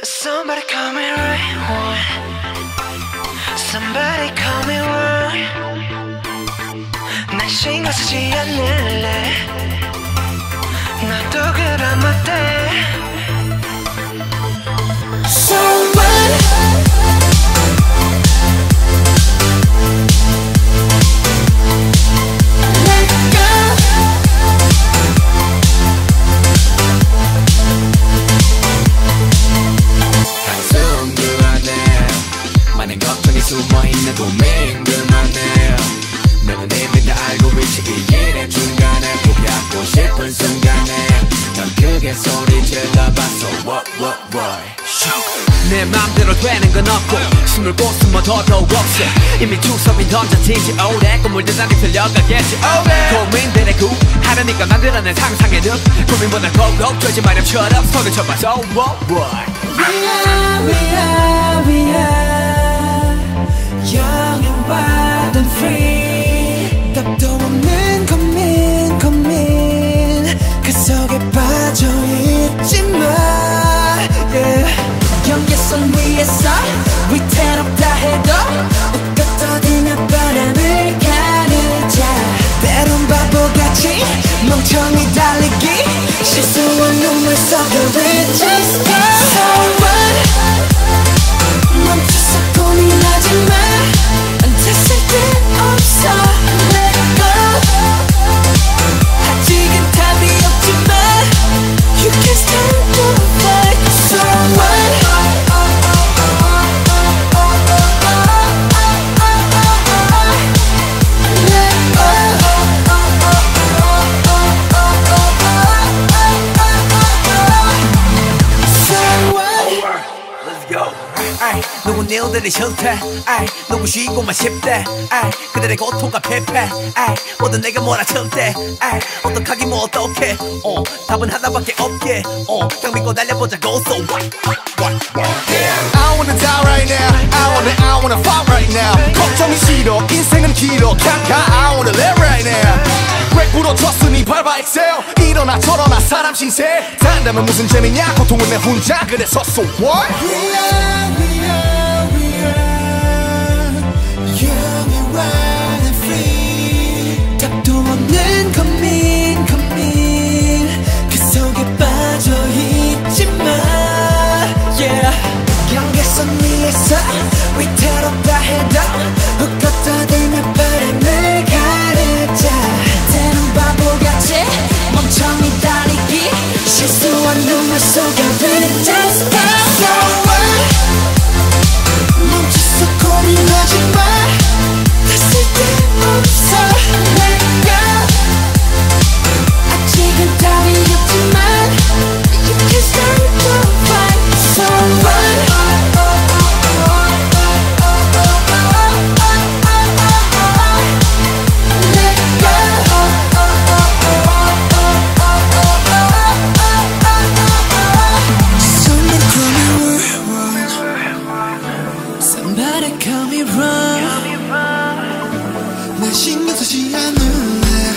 Somebody call me right. Somebody call me wrong. 난 신경 쓰지 않을래. 나도 그럼 어때? 크게 소리 질러봤어. What what what 내 맘대로 되는 건 없고 숨을 곳은 더 더욱 없어. 이미 투섭이 던져진지 오래 꿈을 대단히 들려가겠지 고민들의 구 하려니까 만들어낸 상상의 늪. 고민보다 고고 되지 마렴처럼 손을 쳐봐. So what what we are, we are 경계선 위에서 위태롭다 해도 웃고 떠들며 바람을 가르자. 때론 바보같이 아이, 누군 일들이 싫대? 아이, 누구 쉬고만 싶대? 아이, 그들의 고통과 패패 아이, 모두 내가 몰아칠 때 아이, 어떡하기 뭐 어떡해? 어, 답은 하나밖에 없게. 어, 딱 믿고 달려보자고 So what, what, what, what I wanna die right now. I wanna I wanna fight right now. 걱정이 싫어. 인생은 길어. 가 I wanna live right now. 왜 부러졌으니? 밟아 excel. 일어나 저러나 사람 신세. 단다면 무슨 재미냐? 고통은 내 혼자. 그래서 so what? We are, 난 신경 쓰지 않을래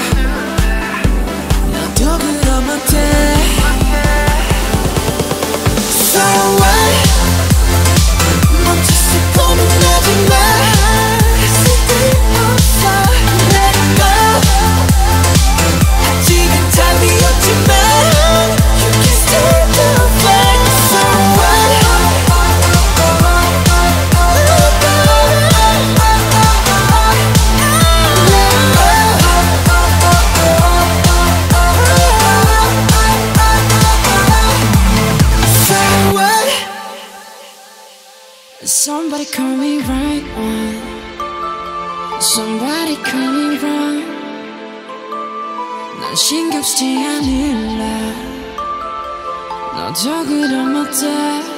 나도 그럼 어때? So what call me right one Somebody call me wrong 난 신경 쓰지 않을래 너도 그럼 어때